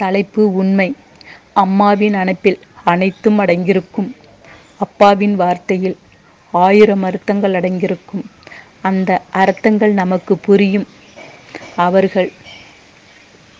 தலைப்பு உண்மை அம்மாவின் அணைப்பில் அனைத்தும் அடங்கியிருக்கும். அப்பாவின் வார்த்தையில் ஆயிரம் அர்த்தங்கள் அடங்கியிருக்கும். அந்த அர்த்தங்கள் நமக்கு புரியும். அவர்கள்